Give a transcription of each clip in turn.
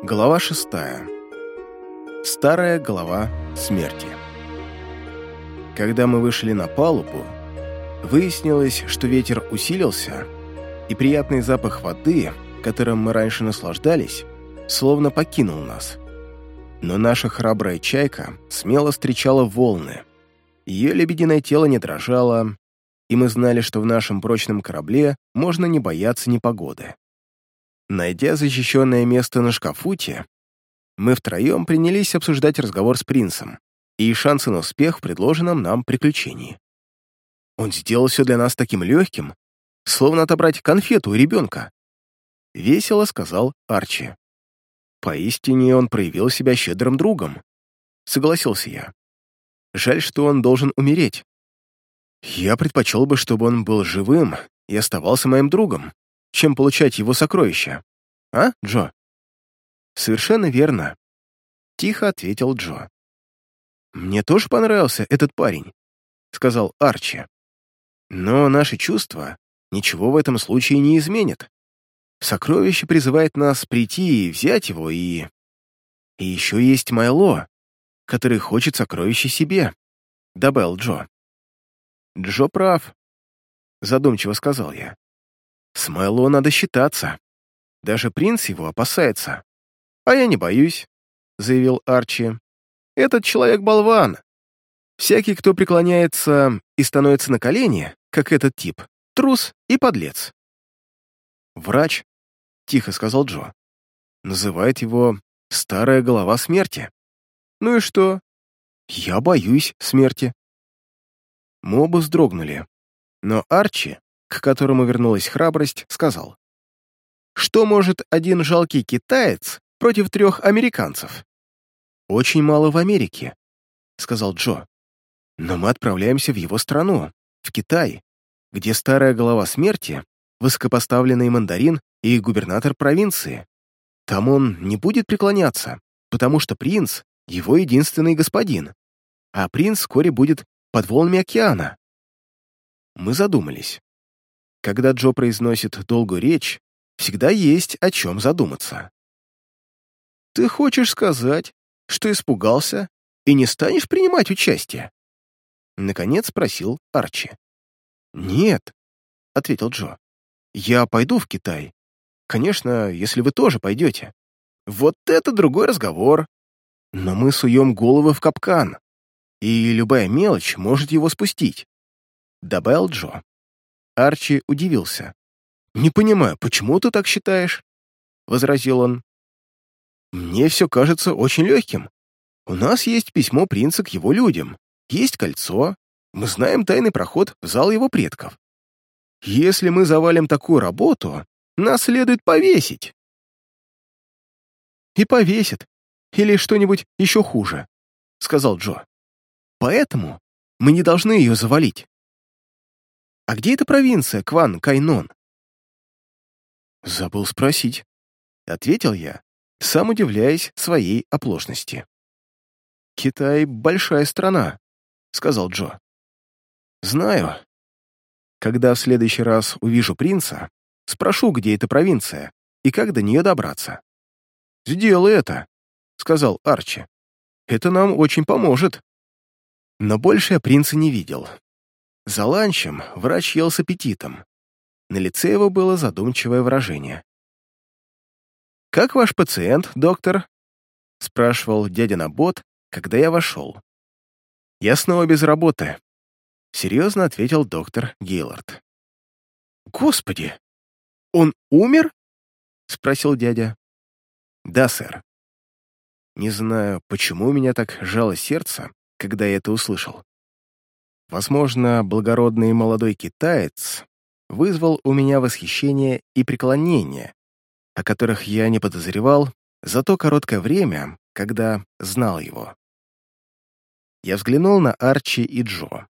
Глава шестая. Старая голова смерти. Когда мы вышли на палубу, выяснилось, что ветер усилился, и приятный запах воды, которым мы раньше наслаждались, словно покинул нас. Но наша храбрая чайка смело встречала волны. Ее лебединое тело не дрожало, и мы знали, что в нашем прочном корабле можно не бояться непогоды. Найдя защищенное место на шкафуте, мы втроем принялись обсуждать разговор с принцем и шансы на успех в предложенном нам приключении. Он сделал все для нас таким легким, словно отобрать конфету у ребенка. Весело сказал Арчи. Поистине он проявил себя щедрым другом. Согласился я. Жаль, что он должен умереть. Я предпочел бы, чтобы он был живым и оставался моим другом, чем получать его сокровища. А, Джо?» «Совершенно верно», — тихо ответил Джо. «Мне тоже понравился этот парень», — сказал Арчи. «Но наши чувства ничего в этом случае не изменят. Сокровище призывает нас прийти и взять его, и... И еще есть Майло, который хочет сокровище себе», — добавил Джо. «Джо прав», — задумчиво сказал я. С Майло надо считаться. Даже принц его опасается. А я не боюсь, — заявил Арчи. Этот человек-болван. Всякий, кто преклоняется и становится на колени, как этот тип, трус и подлец. Врач, — тихо сказал Джо, — называет его «старая голова смерти». Ну и что? Я боюсь смерти. Мы оба вздрогнули, но Арчи к которому вернулась храбрость, сказал. «Что может один жалкий китаец против трех американцев?» «Очень мало в Америке», — сказал Джо. «Но мы отправляемся в его страну, в Китай, где старая голова смерти, высокопоставленный мандарин и губернатор провинции. Там он не будет преклоняться, потому что принц — его единственный господин, а принц вскоре будет под волнами океана». Мы задумались. Когда Джо произносит долгую речь, всегда есть о чем задуматься. «Ты хочешь сказать, что испугался и не станешь принимать участие?» Наконец спросил Арчи. «Нет», — ответил Джо. «Я пойду в Китай. Конечно, если вы тоже пойдете. Вот это другой разговор. Но мы суем головы в капкан, и любая мелочь может его спустить», — добавил Джо. Арчи удивился. «Не понимаю, почему ты так считаешь?» — возразил он. «Мне все кажется очень легким. У нас есть письмо принца к его людям, есть кольцо, мы знаем тайный проход в зал его предков. Если мы завалим такую работу, нас следует повесить». «И повесит, или что-нибудь еще хуже», — сказал Джо. «Поэтому мы не должны ее завалить. «А где эта провинция, Кван Кайнон?» «Забыл спросить», — ответил я, сам удивляясь своей оплошности. «Китай — большая страна», — сказал Джо. «Знаю. Когда в следующий раз увижу принца, спрошу, где эта провинция и как до нее добраться». «Сделай это», — сказал Арчи. «Это нам очень поможет». Но больше я принца не видел, за ланчем врач ел с аппетитом. На лице его было задумчивое выражение. «Как ваш пациент, доктор?» — спрашивал дядя Набот, когда я вошел. «Я снова без работы», — серьезно ответил доктор Гейлорд. «Господи! Он умер?» — спросил дядя. «Да, сэр». Не знаю, почему у меня так жало сердце, когда я это услышал. Возможно, благородный молодой китаец вызвал у меня восхищение и преклонение, о которых я не подозревал за то короткое время, когда знал его. Я взглянул на Арчи и Джо.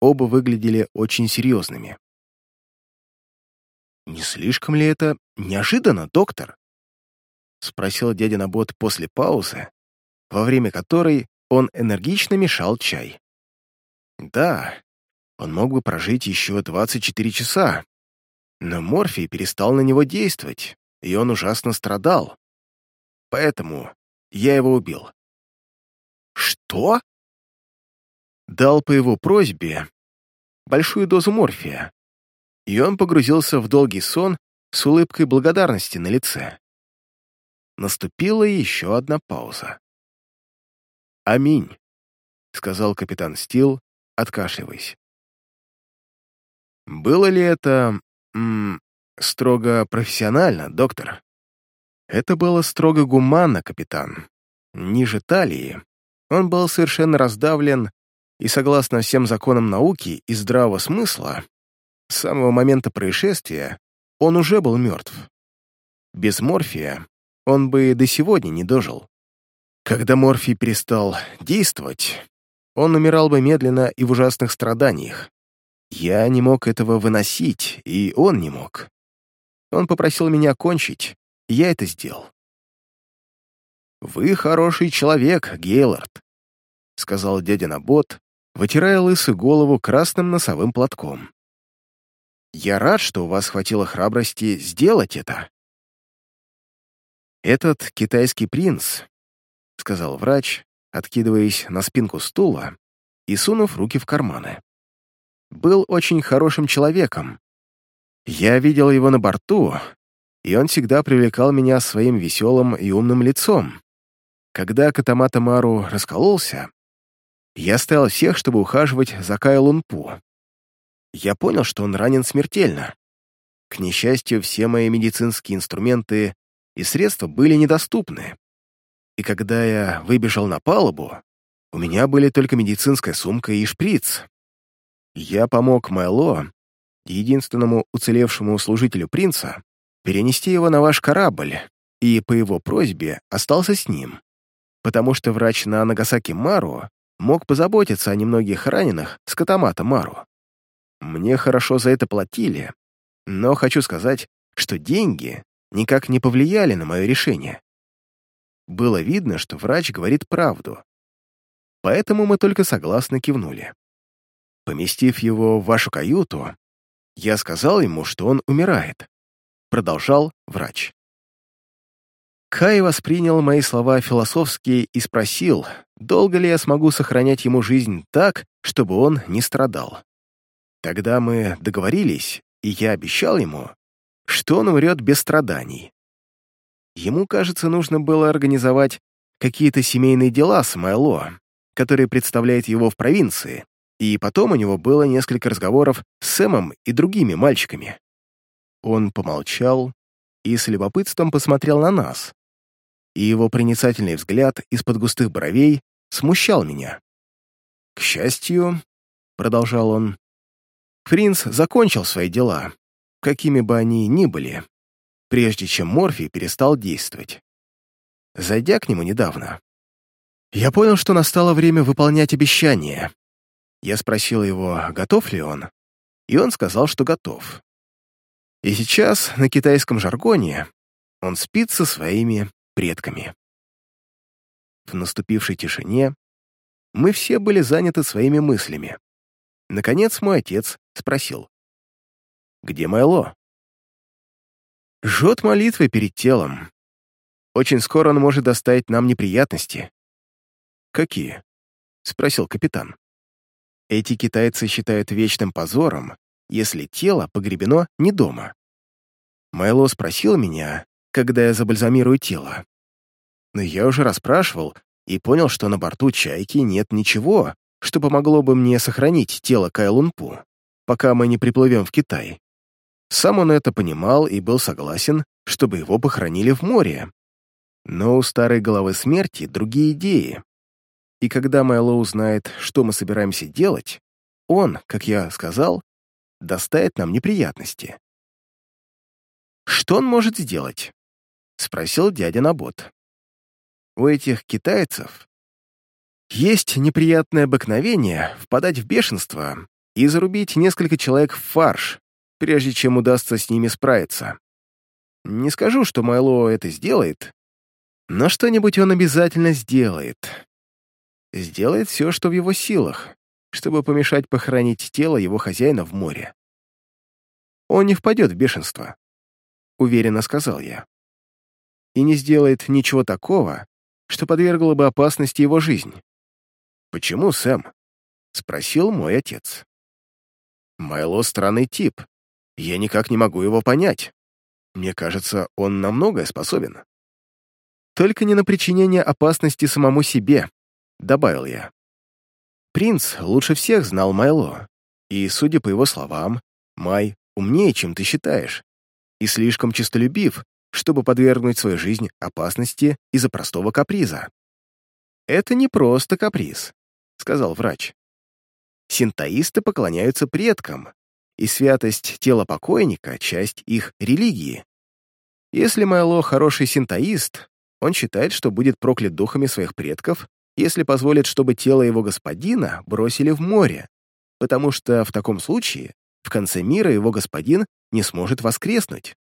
Оба выглядели очень серьезными. «Не слишком ли это неожиданно, доктор?» — спросил дядя Набот после паузы, во время которой он энергично мешал чай. Да, он мог бы прожить еще 24 часа, но морфий перестал на него действовать, и он ужасно страдал. поэтому я его убил». «Что?» Дал по его просьбе большую дозу морфия, и он погрузился в долгий сон с улыбкой благодарности на лице. Наступила еще одна пауза. «Аминь», — сказал капитан Стил, откашливаясь. «Было ли это... М, строго профессионально, доктор?» «Это было строго гуманно, капитан. Ниже талии. Он был совершенно раздавлен, и, согласно всем законам науки и здравого смысла, с самого момента происшествия он уже был мертв. Без морфия он бы до сегодня не дожил. Когда морфий перестал действовать, он умирал бы медленно и в ужасных страданиях. Я не мог этого выносить, и он не мог. Он попросил меня кончить, и я это сделал. «Вы хороший человек, Гейлорд», — сказал дядя Набот, вытирая лысую голову красным носовым платком. «Я рад, что у вас хватило храбрости сделать это». «Этот китайский принц», — сказал врач, откидываясь на спинку стула и сунув руки в карманы. «Был очень хорошим человеком. Я видел его на борту, и он всегда привлекал меня своим веселым и умным лицом. Когда Катамата Мару раскололся, я стоял всех, чтобы ухаживать за Кай Лунпу. Я понял, что он ранен смертельно. К несчастью, все мои медицинские инструменты и средства были недоступны. И когда я выбежал на палубу, у меня были только медицинская сумка и шприц. Я помог Майло, единственному уцелевшему служителю принца, перенести его на ваш корабль, и по его просьбе остался с ним, потому что врач на Нагасаки Мару мог позаботиться о немногих раненых с Катамата Мару. Мне хорошо за это платили, но хочу сказать, что деньги никак не повлияли на мое решение. Было видно, что врач говорит правду. Поэтому мы только согласно кивнули. Поместив его в вашу каюту, я сказал ему, что он умирает. Продолжал врач. Кай воспринял мои слова философски и спросил, долго ли я смогу сохранять ему жизнь так, чтобы он не страдал. Тогда мы договорились, и я обещал ему, что он умрет без страданий. Ему, кажется, нужно было организовать какие-то семейные дела с Майло, который представляет его в провинции, и потом у него было несколько разговоров с Сэмом и другими мальчиками. Он помолчал и с любопытством посмотрел на нас, и его проницательный взгляд из-под густых бровей смущал меня. «К счастью», — продолжал он, — «Принц закончил свои дела, какими бы они ни были, прежде чем Морфий перестал действовать. Зайдя к нему недавно, я понял, что настало время выполнять обещание. Я спросил его, готов ли он, и он сказал, что готов. И сейчас на китайском жаргоне он спит со своими предками. В наступившей тишине мы все были заняты своими мыслями. Наконец мой отец спросил. «Где Майло?» «Жжет молитвы перед телом. Очень скоро он может доставить нам неприятности». «Какие?» — спросил капитан. «Эти китайцы считают вечным позором, если тело погребено не дома. Майло спросил меня, когда я забальзамирую тело. Но я уже расспрашивал и понял, что на борту «Чайки» нет ничего, что помогло бы мне сохранить тело Кайлунпу, пока мы не приплывем в Китай. Сам он это понимал и был согласен, чтобы его похоронили в море. Но у старой головы смерти другие идеи. И когда Майло узнает, что мы собираемся делать, он, как я сказал, доставит нам неприятности. «Что он может сделать?» — спросил дядя Набот у этих китайцев есть неприятное обыкновение впадать в бешенство и зарубить несколько человек в фарш, прежде чем удастся с ними справиться. Не скажу, что Майло это сделает, но что-нибудь он обязательно сделает. Сделает все, что в его силах, чтобы помешать похоронить тело его хозяина в море. Он не впадет в бешенство, уверенно сказал я. и не сделает ничего такого, что подвергло бы опасности его жизнь. «Почему, Сэм?» — спросил мой отец. «Майло — странный тип. Я никак не могу его понять. Мне кажется, он на многое способен». «Только не на причинение опасности самому себе», — добавил я. Принц лучше всех знал Майло, и, судя по его словам, Май умнее, чем ты считаешь, и слишком честолюбив, чтобы подвергнуть свою жизнь опасности из-за простого каприза. «Это не просто каприз», — сказал врач. Синтоисты поклоняются предкам, и святость тела покойника — часть их религии. Если Майло хороший синтоист, он считает, что будет проклят духами своих предков, если позволит, чтобы тело его господина бросили в море, потому что в таком случае в конце мира его господин не сможет воскреснуть.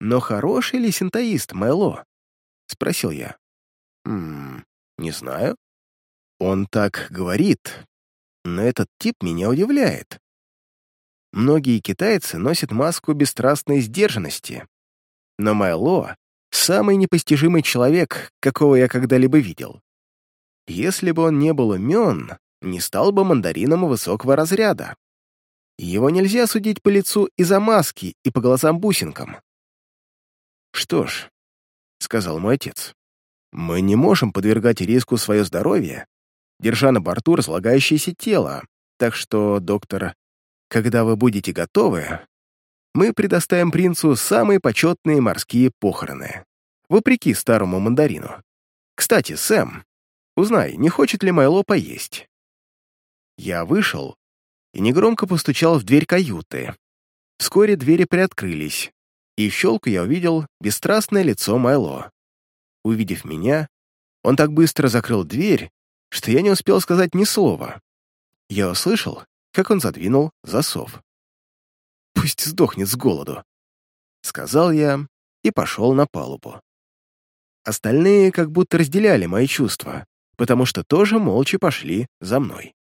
«Но хороший ли синтоист, Мэло?» — спросил я. «Ммм, не знаю. Он так говорит, но этот тип меня удивляет. Многие китайцы носят маску бесстрастной сдержанности, но Майло — самый непостижимый человек, какого я когда-либо видел. Если бы он не был умен, не стал бы мандарином высокого разряда. Его нельзя судить по лицу из-за маски и по глазам-бусинкам. «Что ж», — сказал мой отец, — «мы не можем подвергать риску свое здоровье, держа на борту разлагающееся тело, так что, доктор, когда вы будете готовы, мы предоставим принцу самые почетные морские похороны, вопреки старому мандарину. Кстати, Сэм, узнай, не хочет ли Майло поесть?» Я вышел и негромко постучал в дверь каюты. Вскоре двери приоткрылись, и в щелку я увидел бесстрастное лицо Майло. Увидев меня, он так быстро закрыл дверь, что я не успел сказать ни слова. Я услышал, как он задвинул засов. «Пусть сдохнет с голоду», — сказал я и пошел на палубу. Остальные как будто разделяли мои чувства, потому что тоже молча пошли за мной.